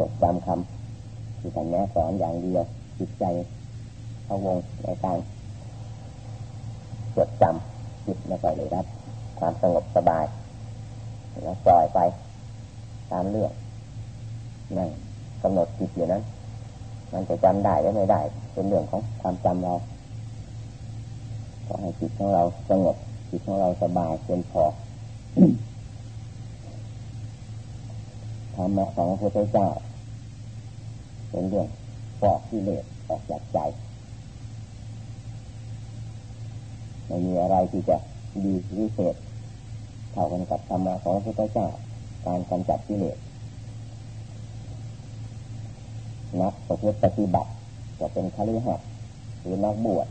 จดจำคำที่ท่านแนะสอนอย่างเดียวจิตใจพะวงในการจดจำจิตไม่ค่อยได้รับความสงบสบายแล้วปล่อยไปตามเรื่องนั่งกำหนดจิตอยู่นั้น มันจะจำได้หรือไม่ได้ เป็นเรื่องของความจำเราขอให้จิตของเราสงบจิตของเราสบายเป็นพอ รรมะของพระพุทธเจ้า เป็นเรื่องปอกที่เลสออกจากใจไม่มีอะไรที่จะดีวิเศษเท่ากันกับธรรมะของพระพุทธเจ้า การกำจัดกิเลสนักประพฤติปฏิบัติจะเป็นคฤหัสถ์หรือนักบวช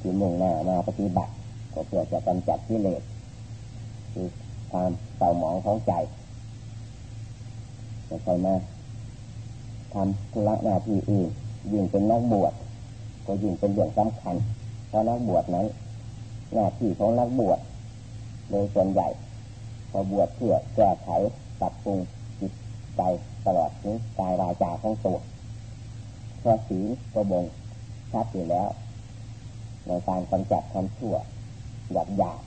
ที่มุ่งหน้ามาปฏิบัติก็เพื่อจะกำจัดกิเลสคือความเศร้าหมองของใจ ไม่ใช่มาทำธุระหน้าที่อื่นยิ่งเป็นนักบวชก็ยิ่งเป็นเรื่องสำคัญ เพราะนักบวชนั้น หน้าที่ของนักบวชโดยส่วนใหญ่พอบวชเพื่อแก้ไขปรับปรุงจิตใจตลอดถึงกายวาจาของตัวเพราะศีลก็บ่งชัดอยู่แล้ว ในการกำจัดความชั่วหยาบหยาบ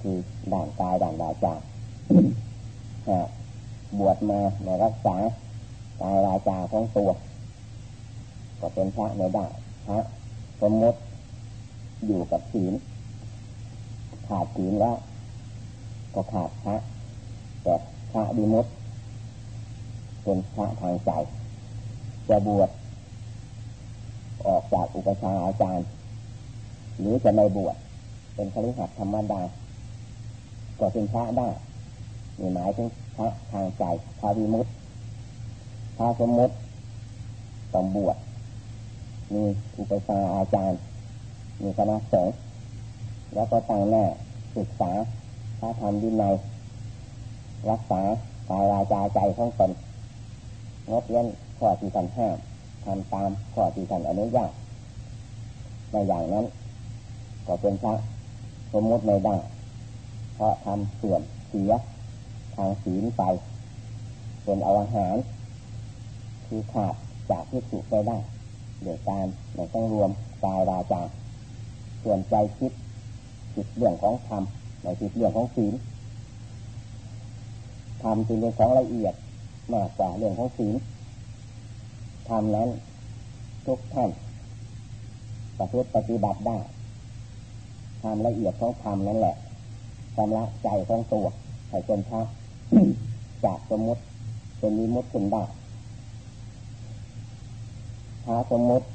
คือด่านกายด่านวาจา บวชมาในรักษากายวาจาของตัว ก็เป็นพระไม่ได้พระสมมติอยู่กับศีลขาดศีลแล้วก็ขาดพระแต่พระดีมุตเป็นพระทางใจจะบวชออกจากอุปชาอาจารย์ หรือจะไม่บวชเป็นคฤหัสถ์ธรรมดาก็เป็นพระได้มีหมายถึง พระทางใจพระวิมุตพระสมมุติต้องบวชมีอุปชาอาจารย์ มีคณะสงฆ์แล้วก็ตั้งแน่ศึกษาพระธรรมดินัยรักษากายวาจาใจของตนงดเว้นข้อที่ท่านห้ามทำตามข้อที่ท่านอนุญาตในอย่างนั้น ก็เป็นพระสมมติไม่ได้เพราะทำเสื่อมเสีย ทางศีลไปเป็นอวหาร คือขาดจากที่สุไปได้เดี๋ยวการในต้องรวมกายวาจาส่วนใจคิดจิตเรื่องของธรรมในจิตเรื่องของศีลธรรมเป็นเรื่องของละเอียดมากกว่าเรื่องของศีลธรรมนั้นทุกท่านประพฤติปฏิบัติได้ธรรมละเอียดของธรรมนั่นแหละชำระใจของตัวให้เป็นพระ จากสมมติเป็นมิมุตขึ้นได้พระสมมติ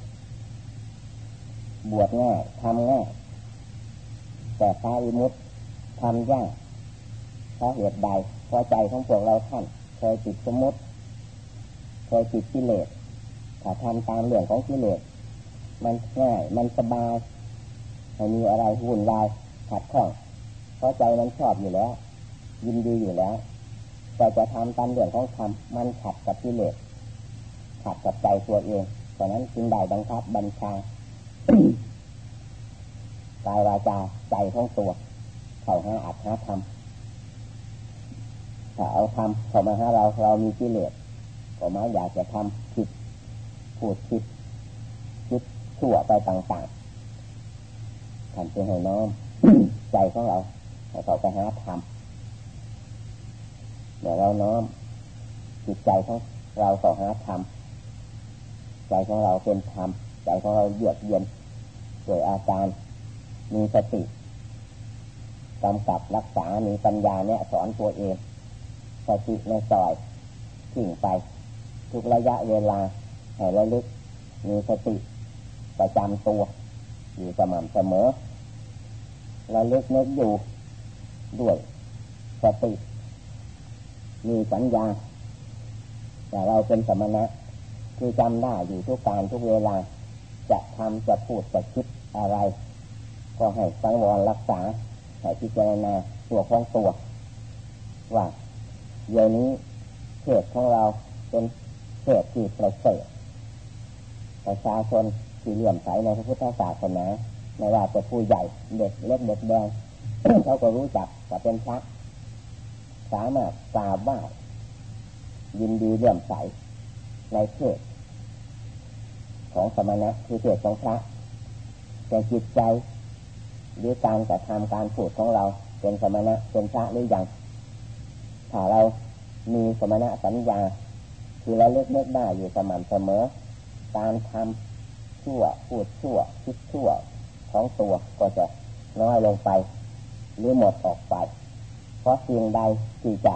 บวชง่ายทำง่ายแต่พระวิมุตทำยากเพราะเหตุใดเพราะใจของพวกเราท่านเคยติดสมมติเคยติดกิเลสถ้าทำตามเรื่องของกิเลสมันง่ายมันสบายไม่มีอะไรวุ่นวายขัดข้องเพราะใจมันชอบอยู่แล้ว ยินดีอยู่แล้ว แต่จะทำตามเรื่องของธรรมมันขัดกับกิเลสขัดกับใจตัวเองเพราะนั้นจึงได้บังคับบัญชากายวาจาใจของตัวเข้าหาอัตหาธรรมถ้าเอาทำเข้ามาหาเราเรามีกิเลสก็มาอยากจะทำผิดพูดผิดคิดชั่วไปต่างๆทำเป็นให้น้อมใจของเราให้เขาไปหาธรรม เดี๋ยวเราน้อมจิตใจของเราเข้าหาธรรมใจของเราเป็นธรรมใจของเราเยือกเย็นโดยอาการมีสติกำกับรักษา มีปัญญาเนี่ยสอนตัวเองสติในซอยทิ้งไป ทุกระยะเวลาให้ระลึก มีสติประจำตัว อยู่สม่ำเสมอระลึกนึกอยู่ด้วยสติ มีสัญญา แต่เราเป็นสมณะคือจำได้อยู่ทุกการทุกเวลา จะทำจะพูดจะคิดอะไร ก็ให้สังวรรักษาให้พิจารณาตัวของตัวว่าเดี๋ยวนี้เทศของเราเป็นเทศที่ประเสริฐประชาชนที่เลื่อมใสในพระพุทธศาสนาไม่ว่าจะผู้ใหญ่เด็กเล็กเด็กแดงเขาก็รู้จักว่าเป็นพระ สามารถกราบไหว้ยินดีเลื่อมใสในเพศของสมณะคือเพศของพระแต่จิตใจหรือการกระทำการพูดของเราเป็นสมณะเป็นพระหรือยังถ้าเรามีสมณะสัญญาคือเราเลิกเลิกได้อยู่สม่ำเสมอ การทำชั่วพูดชั่วคิดชั่วของตัวก็จะน้อยลงไป หรือหมดออกไป ราะสิ่งใดที่จะ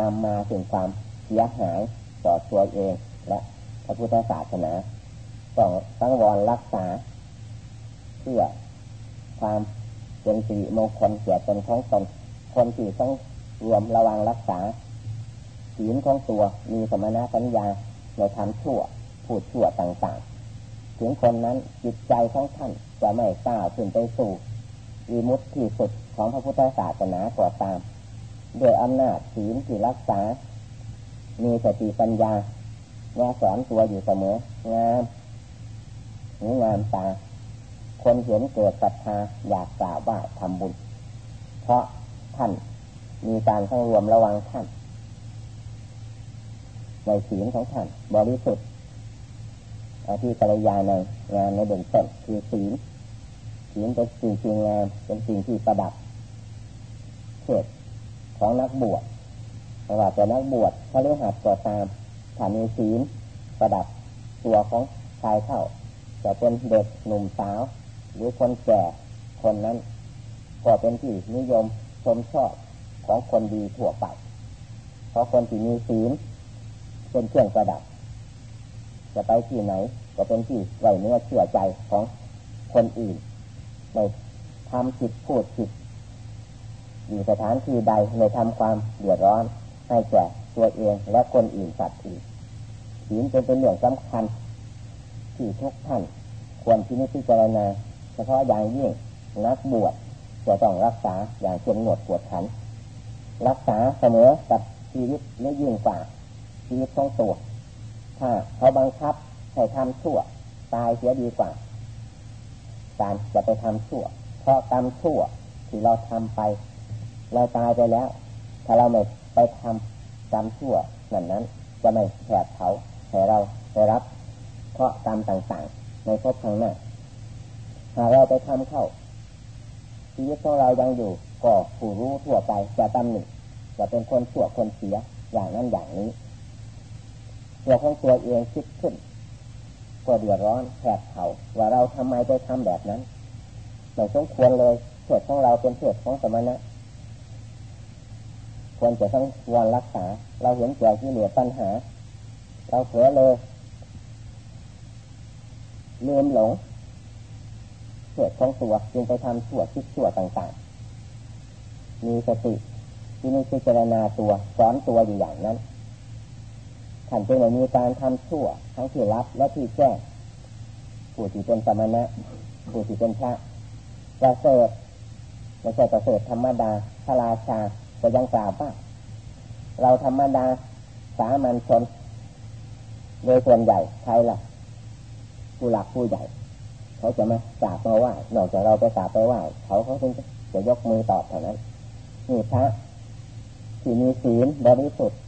นำมาถึงความเสียหายต่อตัวเองและพระพุทธศาสนาต้องตั้งวรรักษา เพื่อความเป็นสิริมงคลเกียรติของตนคนที่ต้องรวมระวังรักษาศีลของตัวมีสมณะสัญญาในทำชั่วพูดชั่วต่างๆ ถึงคนนั้นจิตใจของท่านจะไม่กล้าขึ้นไปสู่วิมุตติสุด ของพระพุทธศาสนาก่อตามด้วยอำนาจศีลที่รักษา มีสติปัญญาแง่สอนตัวอยู่เสมองามหงามตา คนเห็นเกิดศรัทธาอยากกล่าวว่าทำบุญ เพราะท่านมีการทั้งรวมระวังท่านในศีลของท่านบริสุทธิ์ที่กัลยาในงานในเบื้องต้นคือศีลศีลเป็นสิ่งที่งามเป็นสิ่งที่ประดับ เทศของนักบวชไม่ว่าจะนักบวชพระฤหัสก็ตามถ้ามีศีลประดับตัวของชายเท่า จะเป็นเด็กหนุ่มสาว หรือคนแก่คนนั้น ก็เป็นที่นิยมชมชอบของคนดีทั่วไป เพราะคนที่มีศีลเป็นเครื่องประดับ จะไปที่ไหน ก็เป็นที่ไว้เนื้อเชื่อใจของคนอื่นในทำผิดพูดผิด อยู่สถานที่ใดในทำความเดือดร้อน ให้แก่ตัวเองและคนอื่นสัตว์อื่นศีลเป็นเป็นเรื่องสำคัญ ที่ทุกท่าน ควรที่นิพพารณาเฉพาะอย่างยิ่งนักบวชจะต้องรักษาอย่างเข้มงวดปวดขัน รักษาเสมอกับชีวิตไม่ยิ่งกว่าชีวิตของตัว ถ้าเขาบังคับให้ทำชั่ว ตายเสียดีกว่า การจะไปทำชั่วเพราะกรรมชั่วที่เราทำไป เราตายไปแล้ว ถ้าเราไม่ไปทำกรรมชั่วนั้นนั้น จะไม่แผดเผาให้เราได้รับ เพราะกรรมต่างๆ ในภพข้างหน้าหากเราไปทำเข้าชีวิตของเรายังอยู่ก็ผู้รู้ทั่วไปจะตำหนิจะเป็นคนชั่วคนเสียอย่างนั้นอย่างนี้ตัวของตัวเองคิดขึ้นก็เดือดร้อนแผดเผาว่าเราทำไมไปทำแบบนั้นไม่สมควรเลยเถิดของเราเป็นเถิดของสมณะ ควรจะต้องวอนรักษา เราเห็นแก่ที่เหลือปัญหา เราเผลอเลยลืมหลงเกิดของตัวจึงไปทำชั่วคิดชั่วต่างๆ มีสติที่นี่พิจารณาตัวสอนตัวอยู่อย่างนั้นท่านจึงมีการทำชั่ว ทั้งที่รับและที่แจ้ผู้ที่เป็นสมณะผู้ที่เป็นพระประเสริฐไม่ใช่ประเสริฐธรรมดาพระราชา ก็ยังกล่าวว่าเราธรรมดาสามัญชน โดยส่วนใหญ่ใครล่ะผู้หลักผู้ใหญ่ เขาจะมากราบมาไหว้นอกจากเราไปกราบไปไหว้เขาเขาคงจะยกมือตอบเท่านั้นนี่พระที่มีศีลบริสุทธิ์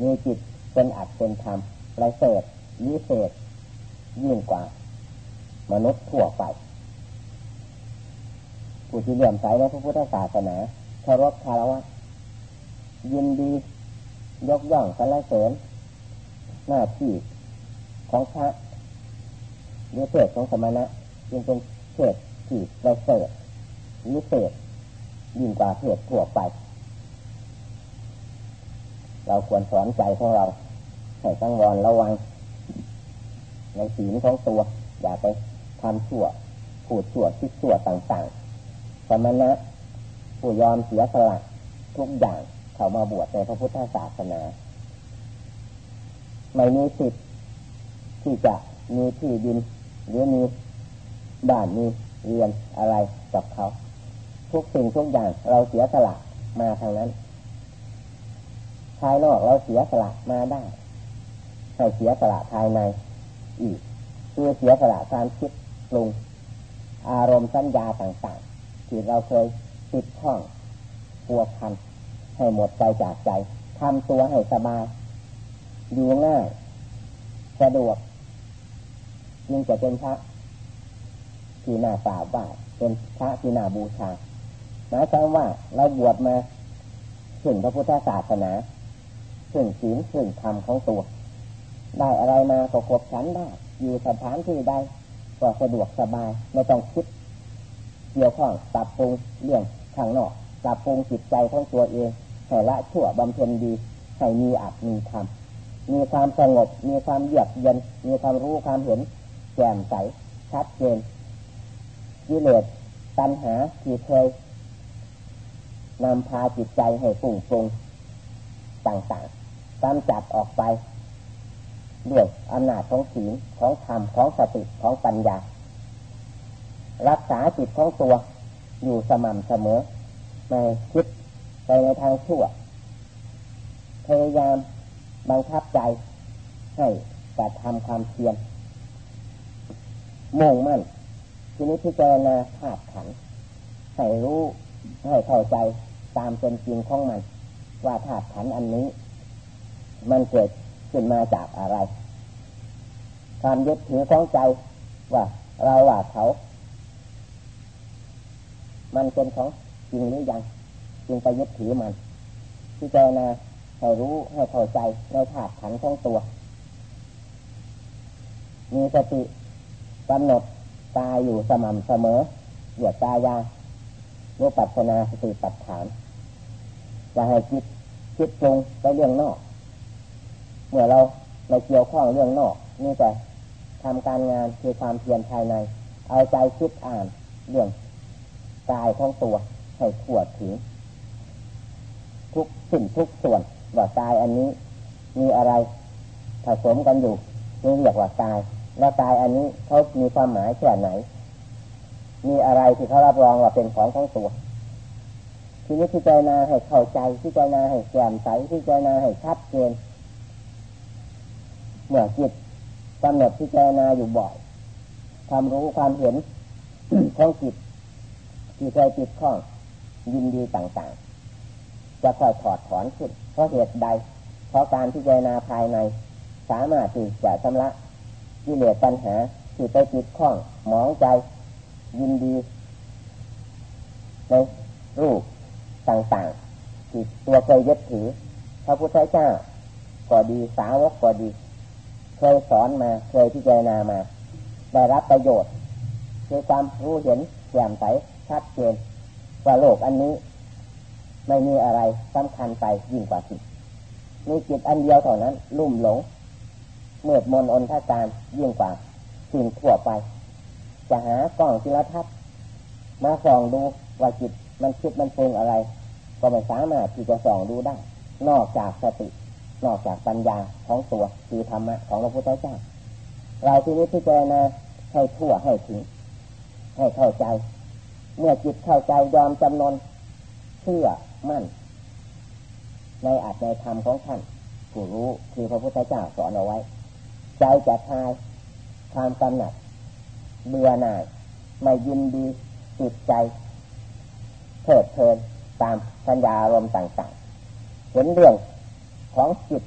มีจิตเป็นอัตเป็นธรรมไรเสดวิเศษยิ่งกว่า มนุษย์ทั่วไปผู้ที่เลื่อมใสในพระพุทธศาสนา เคารพคารวะยินดี ยกย่องสรรเสริญหน้าที่ของพระหรือเพศของสมณะจึงเป็นเพศที่ประเสริฐวิเศษยิ่งกว่าเพศทั่วไป เราควรสอนใจของเราให้ตั้งวรระวัง ในศีลของตัว อย่าไปทำชั่ว พูดชั่วคิดชั่วต่างๆสมณะ ผู้ยอมเสียสละทุกอย่างเข้ามาบวชในพระพุทธศาสนา ไม่มีสิทธิ์ที่จะมีที่ดินหรือมีบ้านมีเรียนอะไรกับเขา ทุกสิ่งทุกอย่างเราเสียสละมาทางนั้นภายนอกเราเสียสละมาได้ให้เสียสละภายในอีกคือเสียสละการคิดปรุงอารมณ์สัญญาต่างๆ ที่เราเคย ติดข้องปัวพันให้หมดใจจากใจทำตัวให้สบายอยู่ง่ายสะดวกยิ่งจะเป็นพระที่น่าสาวบ่าเป็นพระที่น่าบูชาหมายความว่าเราบวชมาถึงพระพุทธศาสนาถึงศีลถึงธรรมของตัว ได้อะไรมาก็ครบฉันได้อยู่สถานที่ใดก็สะดวกสบายไม่ต้องคิดเกี่ยวข้องปรับปรุงเรื่อง ข้างนอกปรับปรุงจิตใจของตัวเองให้ละชั่วบำเพ็ญดีให้มีอัตมีธรรมมีความสงบ มีความเยือกเย็น มีความรู้ความเห็นแจ่มใสชัดเจนกิเลสตัณหาที่เคยนำพาจิตใจให้ฝุ่งฟงต่างๆกำจัดออกไปด้วยอำนาจของศีลของธรรมของสติของปัญญา รักษาจิตของตัว อยู่สม่ำเสมอไม่คิดไปในทางชั่วพยายามบังคับใจ ให้แต่ทำความเพียรมุ่งมั่นทีนี้พิจารณาธาตุขันให้รู้ให้เข้าใจตามเป็นจริงของมัน ว่าธาตุขันอันนี้ มันเกิดขึ้นมาจากอะไร ความยึดถือของใจว่าเราว่าเขา มันเป็นของจริงหรือยังจึงไปยึดถือมันพิจารณาให้รู้ให้เข้าใจในธาตุขันของตัว มีสติกำหนดตายอยู่สม่ำเสมอเหยียดตายานุปัสนาสติปัฏฐานจะให้คิดคิดปรุงไปเรื่องนอก เมื่อเราไม่เกี่ยวข้องเรื่องนอก นี่แต่ทำการงานคือความเพียรภายใน เอาใจคิดอ่านเรื่อง กายของตัวให้ขวดถึง ทุกสิ่งทุกส่วนว่ากายอันนี้ มีอะไรผสมกันอยู่จึงเรียกว่ากายแล้วกายอันนี้เขามีความหมายแค่ไหน มีอะไรที่เขารับรองว่าเป็นของของตัวทีนี้พิจารณาให้เข้าใจพิจารณาให้แจ่มใสพิจารณาให้ชัดเจนเมื่อจิตกำหนดพิจารณาอยู่บ่อยความรู้ความเห็นของจิต ที่เคยจิตข้องยินดีต่างๆ จะค่อยถอดถอนขึ้นเพราะเหตุใด เพราะการพิจารณาภายใน สามารถที่จะชำระกิเลสปัญหาที่ไปจิตข้องหมองใจ ยินดีในรูปต่างๆที่ตัวเคยยึดถือ พระพุทธเจ้าก็ดีสาวกก็ดี เคยสอนมาเคยพิจารณามา ได้รับประโยชน์คือความรู้เห็นแจ่มใส ชัดเจนว่าโลกอันนี้ ไม่มีอะไรสำคัญไปยิ่งกว่าจิตมีจิตอันเดียวเท่านั้น ลุ่มหลงเมื่อมนอนทาการยิ่งกว่าสิ่งทั่วไป จะหากล้องจิรทัศน์มาส่องดูว่าจิตมันคิดมันปรุงอะไร ก็ไม่สามารถที่จะส่องดูได้ นอกจากสติ นอกจากปัญญาของตัวคือธรรมะของพระพุทธเจ้าเราที่นี้พิจารณาให้ทั่วให้ถึง ให้เข้าใจ เมื่อจิตเข้าใจยอมจำนนเชื่อมั่น ในอาจในธรรมของท่านผู้รู้คือพระพุทธเจ้าสอนเอาไว้ ใจจะทายความกำหนัดเบื่อหน่ายไม่ยินดีจิตใจเถิดเพลินตามสัญญาอารมณ์ต่างๆ เห็นเรื่องของจิต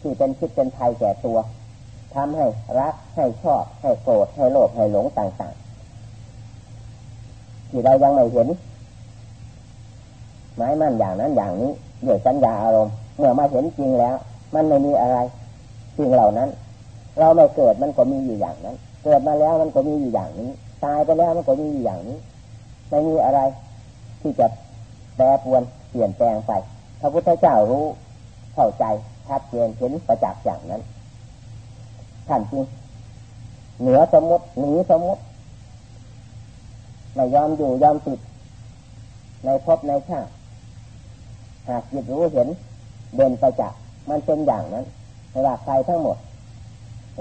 ที่เป็นคิดเป็นภัยแก่ตัวทำให้รักให้ชอบให้โกรธให้โลภให้หลงต่างๆ ที่เรายังไม่เห็นหมายมั่นอย่างนั้นอย่างนี้ด้วยสัญญาอารมณ์เมื่อมาเห็นจริงแล้ว มันไม่มีอะไรสิ่งเหล่านั้น เราไม่เกิดมันก็มีอยู่อย่างนั้น เกิดมาแล้วมันก็มีอยู่อย่างนี้ ตายไปแล้วมันก็มีอยู่อย่างนี้ไม่มีอะไร ที่จะแปรปวนเปลี่ยนแปลงไปพระพุทธเจ้ารู้เข้าใจชัดเจนเห็นประจักษ์อย่างนั้นท่านจริงเหนือสมมติหนีสมมติ ไม่ยอมอยู่ยอมติดในภพในชาติหากจิตรู้เห็นเด่นประจักษ์มันเป็นอย่างนั้นไม่ว่าใครทั้งหมด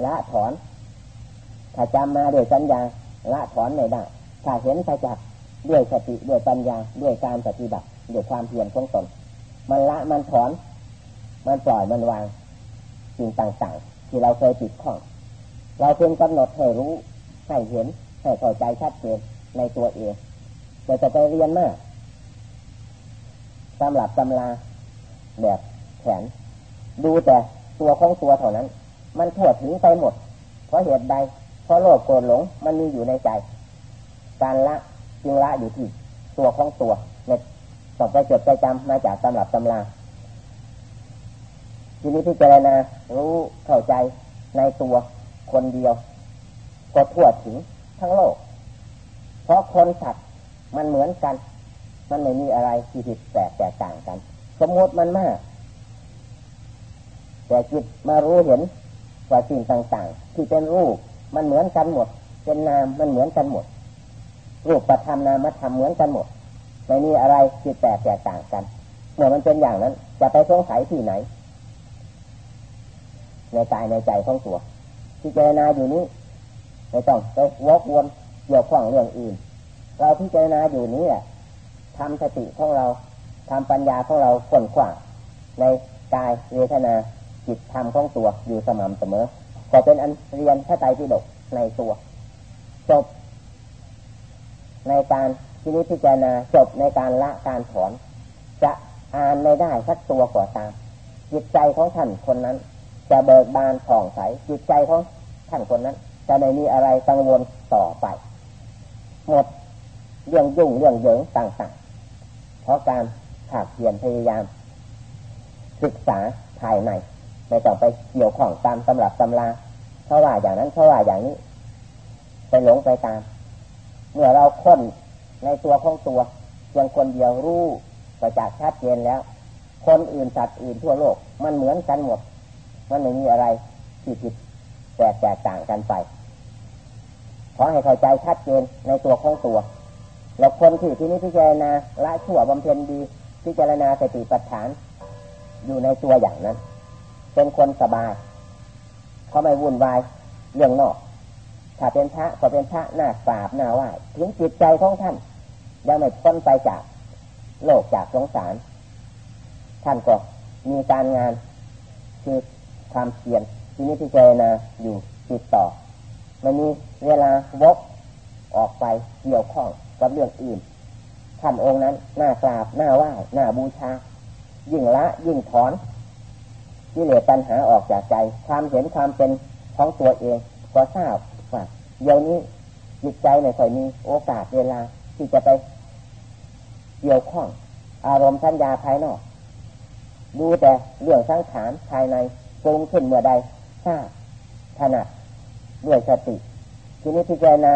ละถอน ถ้าจำมาด้วยสัญญาละถอนไม่ได้ถ้าเห็นไปจากด้วยสติด้วยปัญญาด้วยการปฏิบัติด้วยความเพียรของตนมันละมันถอน มันปล่อยมันวางสิ่งต่างๆ ที่เราเคยติดข้อง เราเพียงกำหนดให้รู้ให้เห็นให้เข้าใจชัดเจน ในตัวเองแต่จะไปเรียนมากตำหลับตำลาแบบแขน ดูแต่ตัวของตัวเท่านั้น มันทั่วถึงไปหมด เพราะเหตุใด เพราะโลภโกรธหลงมันมีอยู่ในใจ การละจึงละอยู่ที่ตัวของตัวเนี่ยต้องไปจดไปจำมาจากตำรับตำราทีนี้พิจารณารู้เข้าใจในตัวคนเดียว ก็ทั่วถึงทั้งโลก เพราะคนสัตว์มันเหมือนกัน มันไม่มีอะไรที่ผิดแปลกแตกต่างกัน สมมติมันมาก แต่จิตมารู้เห็นว่าสิ่งต่างๆ ที่เป็นรูปมันเหมือนกันหมด เป็นนามมันเหมือนกันหมด รูปประธรรมนามธรรมเหมือนกันหมดไม่มีอะไรที่แปลกแตกต่างกัน เมื่อมันเป็นอย่างนั้น จะไปสงสัยที่ไหนในกายในใจของตัวพิจรณาอยู่นี้ไม่ต้องไปวกวน เกี่ยวข้องเรื่องอื่น เราพิจารณาอยู่นี้แหละทำสติของเราทำปัญญาของเราค้นคว้าในกายเวทนาจิตธรรมของตัวอยู่สม่ำเสมอก็เป็นอันเรียนพระไตรปิฎกในตัว จบ ในการที่นี้พิจารณาจบในการละการถอน จะอ่านไม่ได้สักตัวกว่าตาม จิตใจของท่านคนนั้น จะเบิกบานผ่องใสจิตใจของท่านคนนั้น จะไม่มีอะไรกังวลต่อไป หมดเรื่องยุ่งเรื่องเหยิงต่างๆ เพราะการขาดเพียรพยายาม ศึกษาภายในไม่ต้องไปเกี่ยวของตามตำรับตำราเขาว่าอย่างนั้นเขาว่าอย่างนี้ ไปหลงไปตาม เมื่อเราค้นในตัวของตัวเพียงคนเดียวรู้ประจักษ์ชัดเจนแล้ว คนอื่นสัตว์อื่นทั่วโลก มันเหมือนกันหมด มันไม่มีอะไรที่ผิดแตกแตกต่างกันไป ขอให้เข้าใจชัดเจนในตัวของตัว แล้วคนที่ที่นี้พิจารณาละชั่วบำเพ็ญดี พิจารณาสติปัฏฐาน อยู่ในตัวอย่างนั้น เป็นคนสบายเขาไม่วุ่นวายเรื่องนอก ถ้าเป็นพระก็เป็นพระหน้าสาบหน้าไหวถึงจิตใจของท่านยังไม่พ้นไปจากโลกจากสงสาร ท่านก็มีการงานคือความเพียรที่นี้พิจารณาอยู่ติดต่อ มันมีเวลาวกออกไปเกี่ยวข้องกับเรื่องอื่นท่านองค์นั้นหน้ากราบหน้าไหว้หน้าบูชา ยิ่งละยิ่งถอนกิเลสปัญหาออกจากใจ ความเห็นความเป็นของตัวเองก็ทราบว่าเดี๋ยวนี้จิตใจไม่ค่อยมีโอกาสเวลาที่จะไปเกี่ยวข้อง อารมณ์สัญญาภายนอกดูแต่เรื่องสังขารภายในปรุงขึ้นเมื่อใดทราบถนัด ด้วยสติ ทีนี้พิจารณา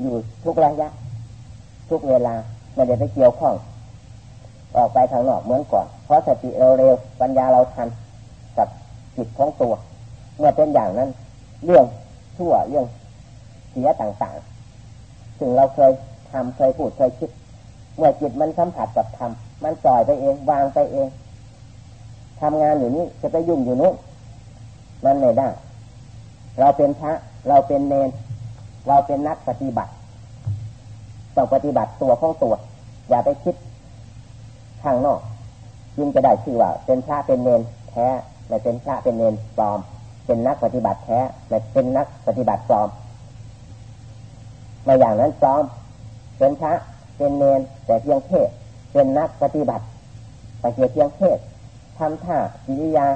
อยู่ทุกระยะ ทุกเวลาไม่ได้ไปเกี่ยวข้องออกไปทางนอกเหมือนก่อน เพราะสติเราเร็วปัญญาเราทันกับจิตของตัว เมื่อเป็นอย่างนั้น เรื่องชั่วเรื่องเสียต่างๆถึงเราเคยทำเคยพูดเคยคิด เมื่อจิตมันสัมผัสกับธรรมมันปล่อยไปเอง วางไปเองทำงานอยู่นี้จะไปยุ่งอยู่นู้นมันไม่ได้ เราเป็นพระเราเป็นเนรเราเป็นนักปฏิบัติต้องปฏิบัติตัวของตัว อย่าไปคิดข้างนอกจึงจะได้ชื่อว่า เป็นพระเป็นเนนแท้ไม่เป็นพระเป็นเนนปลอม เป็นนักปฏิบัติแท้ไม่เป็นนักปฏิบัติปลอมมาอย่างนั้นปลอม เป็นพระเป็นเนนแต่เพียงเทศเป็นนักปฏิบัติแต่เพียงเทศทำท่าจิริยา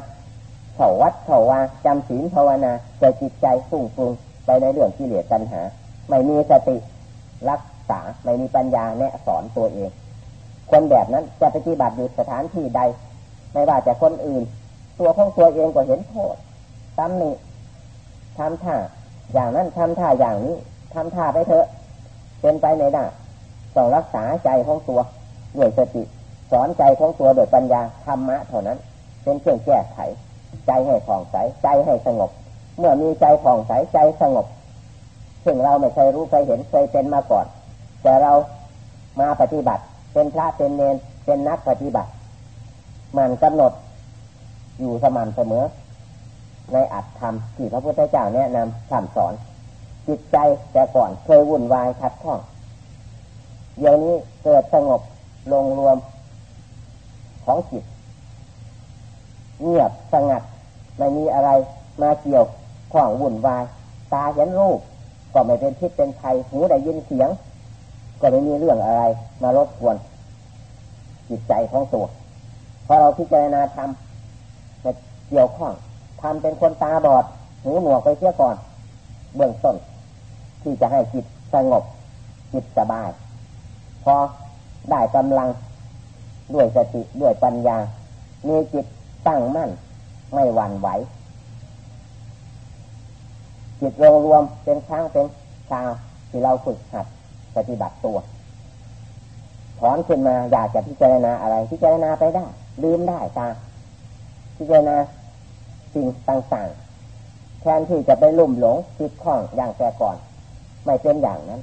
เขาวัดเขาวาจำศีลภาวนาจะจิตใจฟุ้งฟุ้งไปในเรื่องที่เหลือปัญหา ไม่มีสติรักษาไม่มีปัญญาแนะสอนตัวเอง คนแบบนั้นจะปฏิบัติอยู่สถานที่ใด ไม่ว่าจะคนอื่น ตัวของตัวเองก็เห็นโทษตำหนิทำท่าอย่างนั้นทำท่าอย่างนี้ทำท่าไปเถอะเป็นไปในได้ต้องรักษาใจของตัวด้วยสติ สอนใจของตัวโดยปัญญาธรรมะเท่านั้น เป็นเครื่องแก้ไข ใจให้ผ่องใสใจให้สงบ เมื่อมีใจผ่องใสใจสงบ ซึ่งเราไม่เคยรู้เคยเห็นเคยเป็นมาก่อน แต่เรามาปฏิบัติ เป็นพระเป็นเนนเป็นนักปฏิบัติ มันกำหนดอยู่สม่ำเสมอ ในอัตธรรมที่พระพุทธเจ้าแนะนำสั่งสอน จิตใจแต่ก่อนเคยวุ่นวายทัดข้องเดี๋ยวนี้เกิดสงบลงรวมของจิต เงียบสงัดไม่มีอะไรมาเกี่ยวข้องวุ่นวาย ตาเห็นรูป ก็ไม่เป็นพิษเป็นภัยหูได้ยินเสียง ก็ไม่มีเรื่องอะไร มารบกวนจิตใจของตัวพอเราพิจารณาทำจะเกี่ยวข้องทำเป็นคนตาบอดหูหนวกไปเสียก่อน เบื้องต้น ที่จะให้จิตสงบ จิตสบาย พอได้กำลังด้วยสติด้วยปัญญา มีจิต ตั้งมั่น ไม่หวั่นไหว จิตรวมรวมเป็นช้างเป็นชาวที่เราฝึกหัดปฏิบัติตัว ถอนขึ้นมาอยากจะพิจารณาอะไร พิจารณาไปได้ ลืมได้ตาพิจารณาสิ่งต่างๆ แทนที่จะไปลุ่มหลงติดข้องอย่างแต่ก่อน ไม่เป็นอย่างนั้น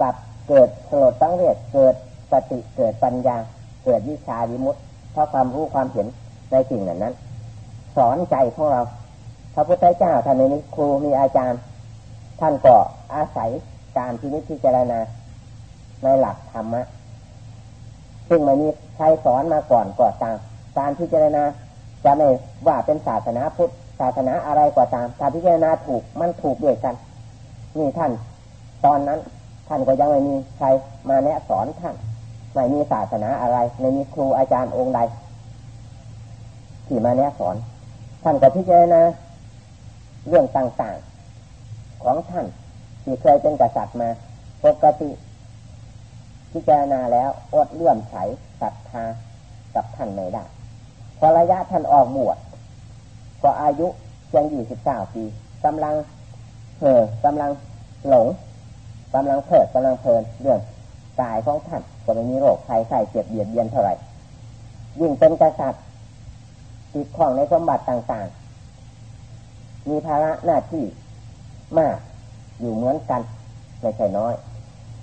กลับเกิดสลดสังเวชเกิดสติเกิดปัญญา เกิดวิชาวิมุตติเพราะความรู้ความเห็น ในสิ่งนั้นนั้น สอนใจของเรา พระพุทธเจ้าท่านในนี้ครูมีอาจารย์ ท่านก็อาศัยการที่นิพพิจารณาในหลักธรรมะ ซึ่งไม่มีใครสอนมาก่อนก่อตาม การพิจารณาจะไม่ว่าเป็นศาสนาพุทธศาสนาอะไรก็ตามถ้าพิจารณาถูกมันถูกด้วยกันนี่ท่าน ตอนนั้นท่านก็ยังไม่มีใครมาแนะสอนท่านไม่มีศาสนาอะไรไม่มีครูอาจารย์องค์ใด ที่มาแนะสอน ท่านก็พิจารณาเรื่องต่างๆ ของท่านที่เคยเป็นกษัตริย์มาปกติพิจารณาแล้วอดเลื่อมใสศรัทธากับท่านไม่ได้พอระยะท่านออกบวชก็อายุเพียงยี่สิบเก้าปีกำลังเห่อกำลังหลงกำลังเพิดกำลังเพลินเรื่องกายของท่านก็ไม่มีโรคภัยไข้เจ็บเบียดเบียนเท่าไหร่ยิ่งเป็นกษัตริย์ ติดข้องในสมบัติต่างๆ มีภาระหน้าที่มากอยู่เหมือนกันไม่ใช่น้อย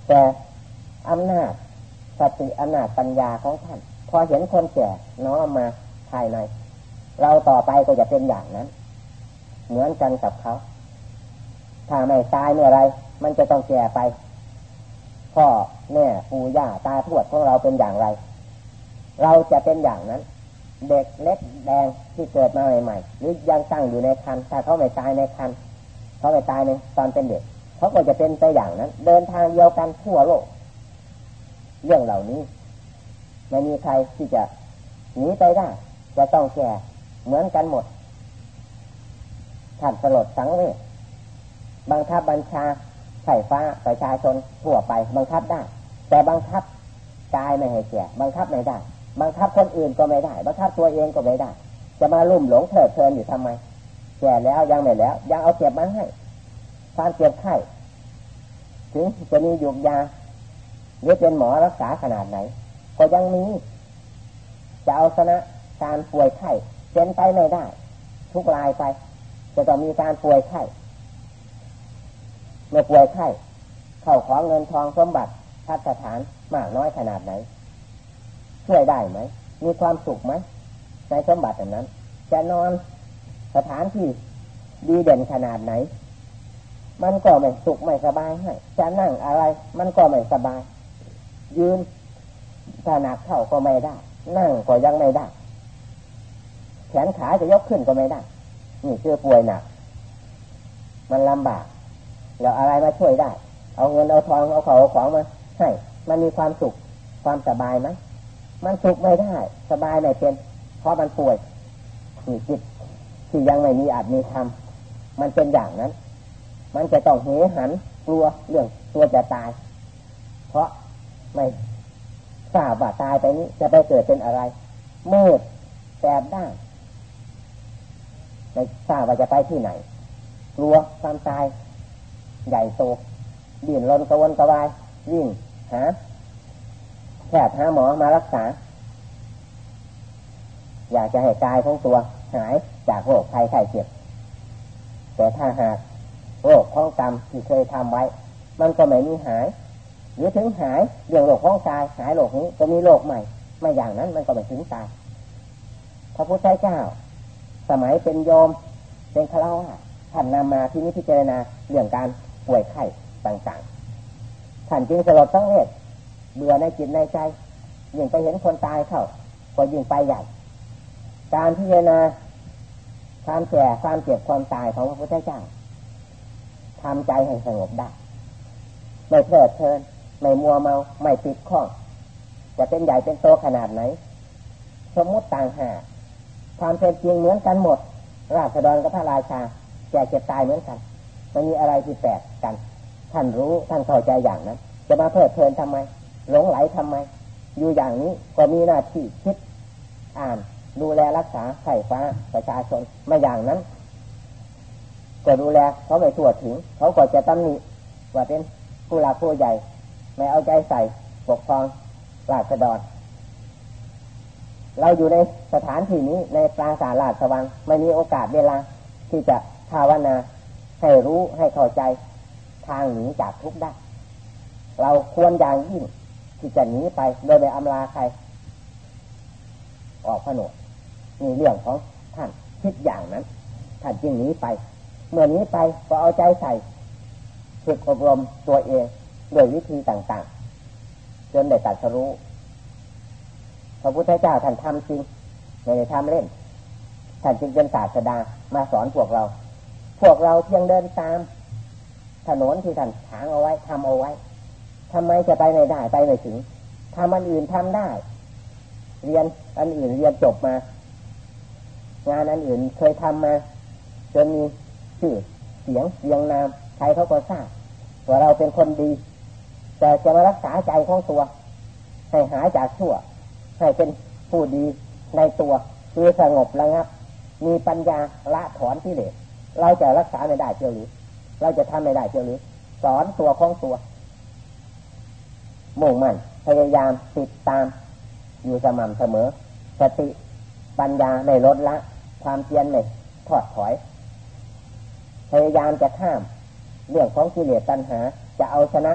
แต่อำนาจสติอำนาจปัญญาของท่าน พอเห็นคนแก่น้อมมาภายใน เราต่อไปก็จะเป็นอย่างนั้น เหมือนกันกับเขา ถ้าไม่ตายเมื่อไร มันจะต้องแก่ไป พ่อแม่ปู่ย่าตาทวดของเราเป็นอย่างไร เราจะเป็นอย่างนั้น เด็กเล็กแดงที่เกิดมาใหม่ๆหรือยังตั้งอยู่ในคันถ้าเขาไม่ตายในคันเขาไม่ตายในตอนเป็นเด็กเขาก็จะเป็นไปอย่างนั้น เดินทางเดียวกันทั่วโลก เรื่องเหล่านี้ไม่มีใครที่จะหนีไปได้จะต้องแก่เหมือนกันหมดท่านสลดสังเวชบังคับบัญชาไฟฟ้าประชาชนทั่วไป บังคับได้ แต่บังคับกายไม่ให้แก่บังคับไม่ได้ บังคับคนอื่นก็ไม่ได้บังคับตัวเองก็ไม่ได้ จะมาลุ่มหลงเถิดเพลินอยู่ทำไมแก่แล้วยังไม่แล้ว ยังเอาเก็บมาให้ความเจ็บไข้ถึงจะมีหยุกยาหรือเป็นหมอรักษาขนาดไหน ก็ยังมีจะเอาชนะการป่วยไข้เป็นไปไม่ได้ ทุกรายไป จะต้องมีการป่วยไข้เมื่อป่วยไข้เข้าของเงินทองสมบัติพัฒฐานมากน้อยขนาดไหน ช่วยได้ไหม มีความสุขไหม ในสมบัติแบบนั้น จะนอนสถานที่ดีเด่นขนาดไหน มันก็ไม่สุขไม่สบายให้ จะนั่งอะไร มันก็ไม่สบาย ยืนถ้าหนักเข้าก็ไม่ได้ นั่งก็ยังไม่ได้ แขนขาจะยกขึ้นก็ไม่ได้ นี่เชื่อป่วยหนัก มันลำบาก แล้วอะไรมาช่วยได้ เอาเงินเอาทองเอาของเอาของมาให้ มันมีความสุขความสบายไหม มันสุขไม่ได้ สบายไม่เป็น เพราะมันป่วยนี่จิตที่ยังไม่มีอาจมีธรรมมันเป็นอย่างนั้น มันจะต้องเหหันกลัวเรื่องตัวจะตาย เพราะไม่ทราบว่าตายไปนี้จะไปเกิดเป็นอะไรมืดแสบได้ไม่ทราบว่าจะไปที่ไหน กลัวความตาย ใหญ่โตดิ่นรนกระวนกระวายวิ่งหา แพทย์หาหมอมารักษา อยากจะให้กายของตัวหายจากโรคภัยไข้เจ็บ แต่ถ้าหากโรคของกรรมที่เคยทำไว้ มันก็ไม่มีหาย หรือถึงหายเรื่องโรคของกายหายโรคนี้จะมีโรคใหม่ ไม่อย่างนั้นมันก็ไม่ถึงตายพระพุทธเจ้า สมัยเป็นโยมเป็นฆราวาสท่านนำมาที่นิพพานาเรื่องการป่วยไข้ต่างๆท่านจึงสลดตั้งเวท เบื่อในจิตในใจยิ่งไปเห็นคนตายเข้าก็ยิ่งไปใหญ่ การพิจารณาความแก่ความเจ็บความตายของพระพุทธเจ้าทำใจให้สงบได้ไม่เพลิดเพลินไม่มัวเมาไม่ติดข้องจะเป็นใหญ่เป็นโตขนาดไหน สมมติต่างหากความเป็นจริงเหมือนกันหมด ราษฎรกับพระราชาแก่เจ็บตายเหมือนกันไม่มีอะไรที่แปลกกัน ท่านรู้ท่านเข้าใจอย่างนั้นจะมาเพลิดเพลินทำไม หลงไหลทำไม อยู่อย่างนี้ก็มีหน้าที่คิดอ่าน ดูแลรักษาไข่ฟ้าประชาชนม่อย่างนั้น ก็ดูแลเขาไม่ทั่วถึง เขาก็จะตำหนิว่าเป็นผู้หลักผู้ใหญ่ ไม่เอาใจใส่ปกครองราษฎรเราอยู่ในสถานที่นี้ในปราสาทราชวังไม่มีโอกาสเวลาที่จะภาวนาให้รู้ให้เข้าใจ ทางหนีจากทุกข์ได้ เราควรอย่างยิ่ง ที่จะหนีไปโดยไม่อำลาใคร ออกผนวดมีเรื่องของท่านคิดอย่างนั้น ท่านจึงหนีไป เมื่อนี้ไปก็เอาใจใส่ฝึกอบรมตัวเองโดยวิธีต่างๆ จนได้ตัดสรู้พระพุทธเจ้าท่านทำจริงไม่ได้ทำเล่น ท่านจึงเป็นศาสดามาสอนพวกเรา พวกเราเพียงเดินตาม ถนนที่ท่านถางเอาไว้ทำเอาไว้ ทำไมจะไปไม่ได้ไปไม่ถึงทำอันอื่นทำได้ เรียนอันอื่นเรียนจบมา งานอันอื่นเคยทำมาจนมีชื่อเสียงเสียงนามใครเขาก็ทราบว่าเราเป็นคนดี แต่จะมารักษาใจของตัว ให้หายจากชั่ว ให้เป็นผู้ดีในตัวคือสงบระงับ มีปัญญาละถอนที่เหลือเราจะรักษาไม่ได้เชียวหรือ เราจะทำไม่ได้เชียวหรือ สอนตัวของตัว มุ่งมั่นพยายามติดตาม อยู่สม่ำเสมอ สติปัญญาไม่ลดละ ความเพียรไม่ถอดถอย พยายามจะข้าม เรื่องของกิเลสตัณหา จะเอาชนะ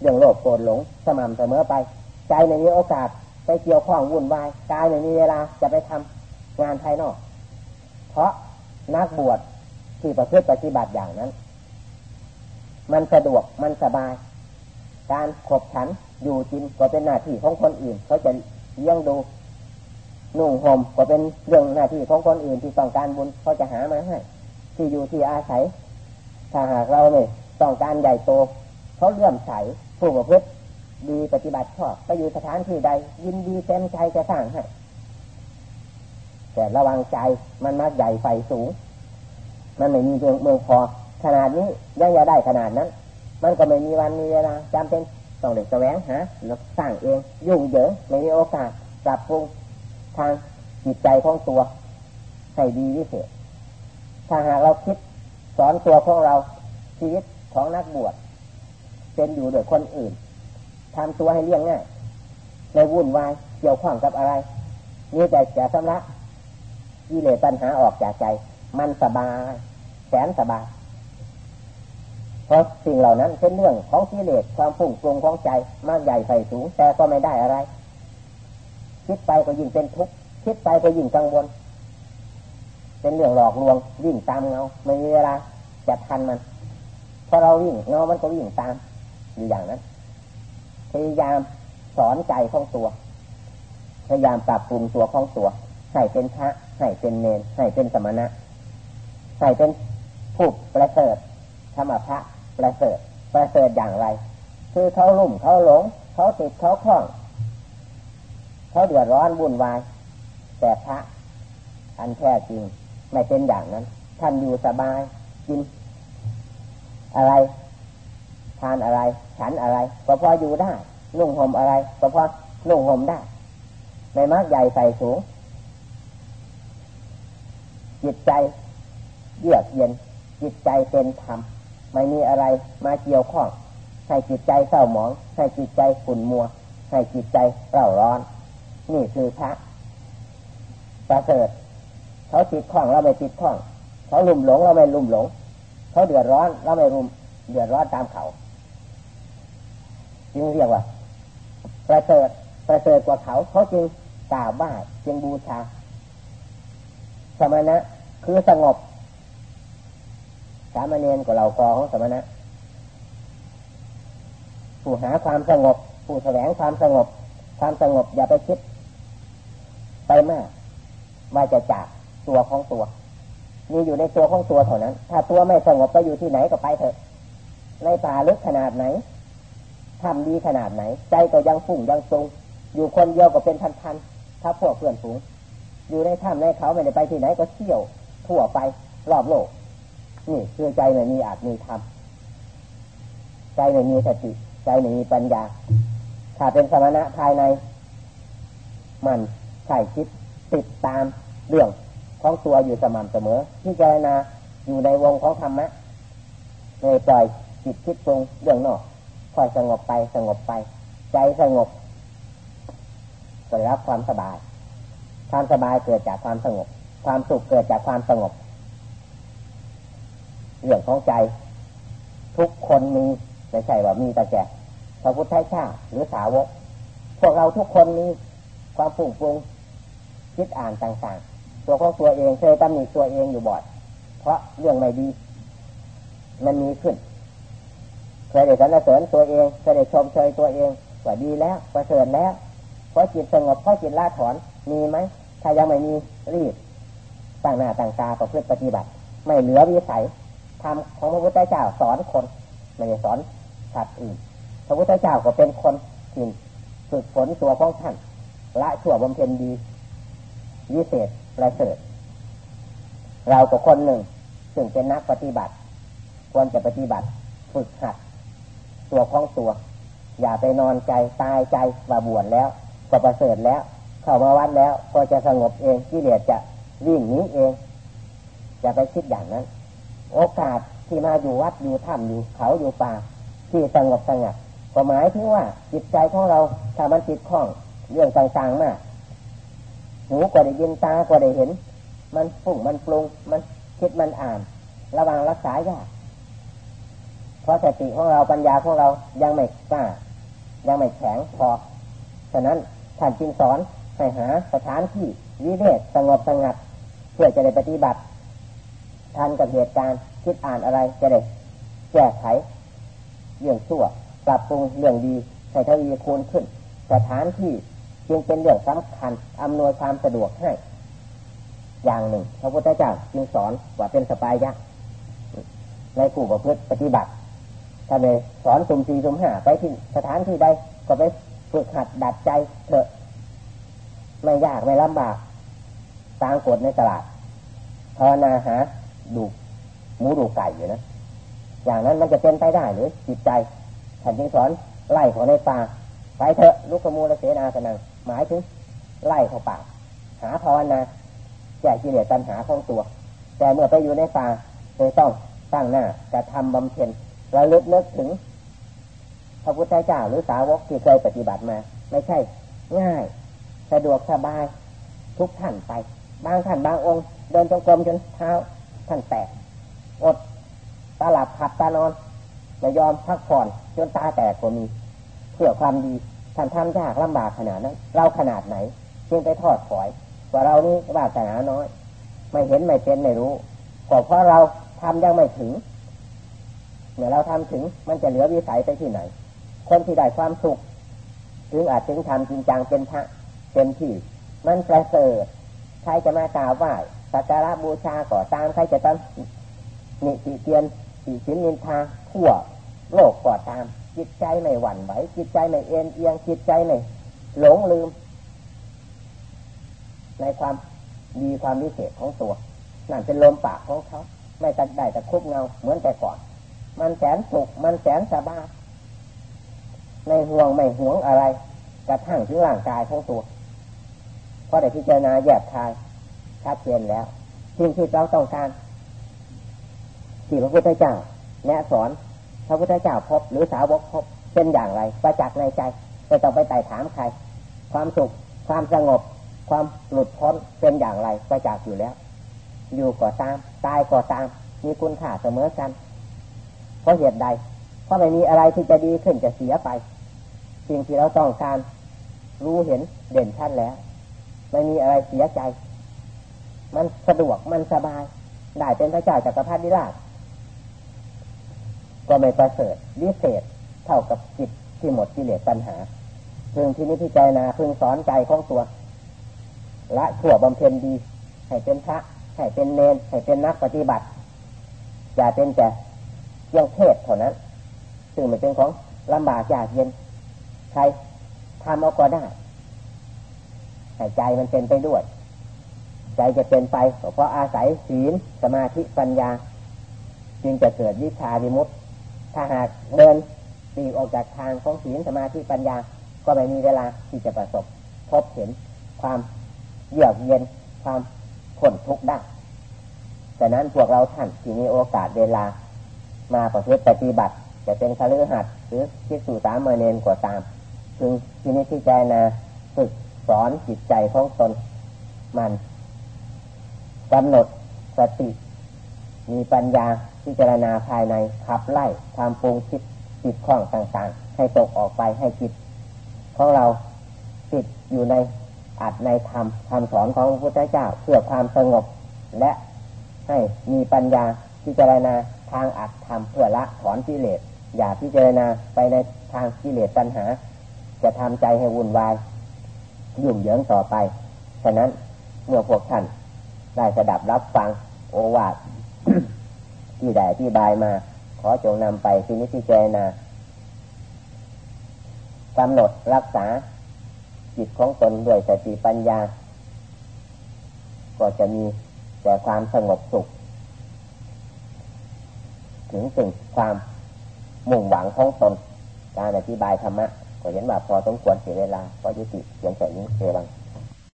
เรื่องโลภโกรธหลงสม่ำเสมอไป ใจในนี้โอกาสไปเกี่ยวข้องวุ่นวายกายไม่มีเวลาจะไปทำงานภายนอก เพราะนักบวชที่ประพฤติปฏิบัติอย่างนั้น มันสะดวกมันสบาย การขบฉัน อยู่จินก็เป็นหน้าที่ของคนอื่น เขาจะเลี้ยงดูนุ่งห่มก็เป็นเรื่องหน้าที่ของคนอื่นที่ต้องการบุญเขาจะหามาให้ ที่อยู่ที่อาศัย ถ้าหากเราเนี่ยต้องการใหญ่โตเขาเลื่อมใสผู้ประพฤติดีปฏิบัติชอบไปอยู่สถานที่ใด ยินดีเต็มใจจะสร้างให้แต่ระวังใจมันมากใหญ่ไฟสูง มันไม่มีเมืองเมืองพอขนาดนี้ยังจะได้ขนาดนั้น มันก็ไม่มีวันมีเวลาจำเป็น ต้องเด็กแสวงหาแล้วสร้างเองยุ่งเหยิงไม่มีโอกาสปรับปรุงทางจิตใจของตัวให้ดีที่สุดถ้าหากเราคิดสอนตัวของเราชีวิตของนักบวชเป็นอยู่โดยคนอื่นทำตัวให้เลี่ยงง่ายในวุ่นวายเกี่ยวข้องกับอะไรนี่แต่จะสำลักกิเลสปัญหาออกจากใจ มันสบายแสนสบาย เพราะสิ่งเหล่านั้นเป็นเรื่องของกิเลสความฝุ่งปรุงของใจมากใหญ่ไฟสูง แต่ก็ไม่ได้อะไร คิดไปก็ยิ่งเป็นทุกข์คิดไปก็ยิ่งกังวล เป็นเรื่องหลอกลวงวิ่งตามเงาไม่มีเวลาจะทันมันพอเราวิ่งเงามันก็วิ่งตามอยู่อย่างนั้นพยายามสอนใจของตัวพยายามปรับปรุงตัวของตัวให้เป็นพระให้เป็นเนรให้เป็นสมณะให้เป็นผู้ประเสริฐธรรมพระ ประเสริฐประเสริฐอย่างไร คือเขาลุ่มเขาหลง เขาติดเขาคล้อง เขาเดือดร้อนวุ่นวาย แต่พระ อันแท้จริงไม่เป็นอย่างนั้น ท่านอยู่สบายกิน อะไร ทานอะไร ฉันอะไร ก็พออยู่ได้นุ่งห่มอะไร ก็พอนุ่งห่มได้ไม่มากใหญ่ใส่สูงจิตใจเยือกเย็นจิตใจเป็นธรรม ไม่มีอะไรมาเกี่ยวข้องให้จิตใจเศร้าหมอง ให้จิตใจขุ่นมัว ให้จิตใจเร่าร้อน นี่คือพระประเสริฐเขาติดข้องเราไม่ติดข้อง เขาลุ่มหลงเราไม่ลุ่มหลง เขาเดือดร้อนเราไม่รุม เดือดร้อนตามเขาจึงเรียกว่า ประเสริฐประเสริฐกว่าเขาเขาจึงกล่าวว่าจึงบูชาสมณะคือสงบ สามเณรกับเรากอของสมณะ ผู้หาความสงบ ผู้แสวงความสงบ ความสงบอย่าไปคิด ไปมากว่าจะจากตัวของตัว มีอยู่ในตัวของตัวเท่านั้น ถ้าตัวไม่สงบไปอยู่ที่ไหนก็ไปเถอะ ในป่าลึกขนาดไหนทำดีขนาดไหน ใจก็ยังฝุ่งยังทรงอยู่คนเดียวก็เป็นพันๆถ้าพวกเพื่อนฝูง อยู่ในถ้ำในเขาไม่ได้ไปที่ไหนก็เที่ยว ทั่วไปรอบโลก นี่คือใจไม่มีอาจมีธรรมใจไม่มีสติใจไม่มีปัญญา ถ้าเป็นสมณะภายใน มันใส่คิดติดตามเรื่องของตัวอยู่สม่ำเสมอที่เจรณาอยู่ในวงของธรรมะในปล่อยจิตคิดปรุงเรื่องนอกคอยสงบไปสงบไป ใจสงบก็ได้รับความสบาย ความสบายเกิดจากความสงบ ความสุขเกิดจากความสงบ เรื่องของใจ ทุกคนมีไม่ใช่ว่ามีแต่แก่พระพุทธเจ้าหรือสาวก พวกเราทุกคนมีความฝุ่งปรุงคิดอ่านต่างๆ ตัวของตัวเองเคยตำหนิตัวเองอยู่บ่อยเพราะเรื่องไม่ดี มันมีขึ้นเคยได้สรรเสริญตัวเองเคยได้ชมเชยตัวเองว่าดีแล้วประเสริฐแล้วเพราะจิตสงบเพราะจิตละถอนมีไหมถ้ายังไม่มีรีบต่างหน้าต่างตาประพฤติปฏิบัติ ไม่เหลือวิสัย ธรรมของพระพุทธเจ้าสอนคนไม่ได้สอนสัตว์อื่นพระพุทธเจ้าก็เป็นคนที่ฝึกฝนตัวของท่านละชั่วบำเพ็ญดีวิเศษประเสริฐเราก็คนหนึ่งซึ่งเป็นนักปฏิบัติ ควรจะปฏิบัติฝึกหัด ตัวของตัว อย่าไปนอนใจตายใจว่าบวชแล้วก็ประเสริฐแล้ว เข้ามาวัดแล้วก็จะสงบเองที่เหลือจะวิ่งหนีเองอย่าไปคิดอย่างนั้น โอกาสที่มาอยู่วัดอยู่ถ้ำอยู่เขาอยู่ป่าที่สงบสงัดก็หมายถึงว่าจิตใจของเราถ้ามันติดข้องเรื่องต่างๆมากหูก็ได้ยินตาก็ได้เห็น มันฟุ้งมันปรุงมันคิดมันอ่าน ระวังรักษายากเพราะสติของเราปัญญาของเรายังไม่กล้ายังไม่แข็งพอฉะนั้นท่านจึงสอนให้หาสถานที่วิเวกสงบสงัด เพื่อจะได้ปฏิบัติ ทันกับเหตุการณ์คิดอ่านอะไรจะได้แก้ไขเรื่องชั่วปรับปรุงเรื่องดีให้ทวีคูณขึ้น สถานที่จึงเป็นเรื่องสำคัญอำนวยความสะดวกให้ อย่างหนึ่งพระพุทธเจ้าจึงสอนว่าเป็นสปายะในผู้ประพฤติปฏิบัติถ้าไปสอนสุ่มสี่สุ่มห้าไปที่สถานที่ใดก็ไปฝึกหัดดัดใจเถอะไม่ยากไม่ลำบากตามกฎในตลาดภาวนาหา ดูหมูดูไก่อยู่นะอย่างนั้นมันจะเป็นไปได้หรือจิตใจฉันจึงสอนไล่ของในป่าไปเถอะลูกขมูลเสนาสนังหมายถึง ไล่เข้าป่า หาภาวนาแก้กิเลสตัณหาของตัว แต่เมื่อไปอยู่ในป่าจะต้องตั้งหน้าจะทำบำเพ็ญระลึกนึกถึงพระพุทธเจ้าหรือสาวกที่เคยปฏิบัติมา ไม่ใช่ ง่าย สะดวกสบาย ทุกท่านไป บางท่านบางองค์ เดินจงกรมจนเท้า ท่านแตก อดตาหลับขับตานอนไม่ยอมพักผ่อนจนตาแตกก็มีเพื่อความดีท่านทำยากลำบากขนาดนั้น เราขนาดไหนจึงไปทอดถอยว่าเรานี่วาสนาน้อย ไม่เห็นไม่เป็นไม่รู้ก็เพราะเราทำยังไม่ถึงเมื่อเราทำถึงมันจะเหลือวิสัยไปที่ไหน คนที่ได้ความสุขถึงอาจถึงทำจริงจังเป็นพระเป็นที่ มันประเสริฐใครจะมากราบไหว้ สักการะบูชาก่อตามใครจะต้องนิติเตียนสีสินนินทาทั่วโลกก่อตาม จิตใจไม่หวั่นไหวจิตใจไม่เอ็นเอียงจิตใจไม่หลงลืม ในความดีความวิเศษของตัวนั่นเป็นลมปากของเขาไม่ตัดได้แต่คุบเงาเหมือนแต่ก่อน มันแสนสุขมันแสนสบายในห่วงไม่ห่วงอะไร กระทั่งถึงร่างกายของตัวเพราะได้พิจารณาแยบคาย ชัดเจนแล้วสิ่งที่เราต้องการที่พระพุทธเจ้าแนะสอนพระพุทธเจ้าพบหรือสาวกพบเป็นอย่างไรประจักษ์ในใจไม่ต้องไปไต่ถามใคร ความสุข ความสงบ ความหลุดพ้นเป็นอย่างไรประจักษ์อยู่แล้ว อยู่ก่อตาม ตายก่อตาม มีคุณค่าเสมอกัน เพราะเหตุใด เพราะไม่มีอะไรที่จะดีขึ้นจะเสียไป สิ่งที่เราต้องการรู้เห็นเด่นชัดแล้ว ไม่มีอะไรเสียใจ มันสะดวกมันสบาย ได้เป็นพระเจ้าจากักรพรรดิราช ก็ไม่ประเสริฐวิเศษเท่ากับจิตที่หมดกิเลสปัญหาพึงที่นี้พิจารณาพึงสอนใจของตัวละชั่วบำเพ็ญดี ให้เป็นพระ ให้เป็นเนน ให้เป็นนักปฏิบัติ อย่าเป็นแต่เยี่ยงเทศเท่านั้น ซึ่งมันเป็นของลำบากยากเย็น ใครทำเอาก็ได้ ให้ใจมันเป็นไปด้วย ใจจะเป็นไปเพราะอาศัยศีลสมาธิปัญญา จึงจะเกิดวิชาวิมุตถ้าหากเดินตีออกจากทางของศีลสมาธิปัญญา ก็ไม่มีเวลาที่จะประสบ พบเห็นความเยือกเย็นความขนทุกข์ได้แต่นั้นพวกเราท่านที่มีโอกาสเวลา มาประพฤติปฏิบัติ จะเป็นคฤหัสถ์หรือคิดสู่สามเมเนนกว่าตามจึงที่นี้ที่ใจนะฝึกสอนจิตใจของตนมัน กำหนดสติ มีปัญญาพิจารณาภายในขับไล่ความปรุงคิดจิตข้องต่างๆ ให้ตกออกไปให้จิตของเราติดอยู่ในอัดในธรรมคำสอนของพระพุทธเจ้าเพื่อความสงบ และให้มีปัญญาพิจารณาทางอัดธรรมเพื่อละถอนกิเลสอย่าพิจารณาไปในทางกิเลสปัญหา จะทำใจให้วุ่นวายยุ่งเหยิงต่อไปฉะนั้นเมื่อพวกท่าน ได้สดับรับฟังโอวาทที่ใดที่บายมา ขอจงนำไปที่นิพพิจารณากำหนดรักษา จิตของตนด้วยสติปัญญา ก็จะมีแต่ความสงบสุข ถึงสิ่งความมุ่งหวังของตน การอธิบายธรรมะ ก็เห็นว่าพอสมควรเสียเวลา ก็ยุติเพียงแต่นี้เอง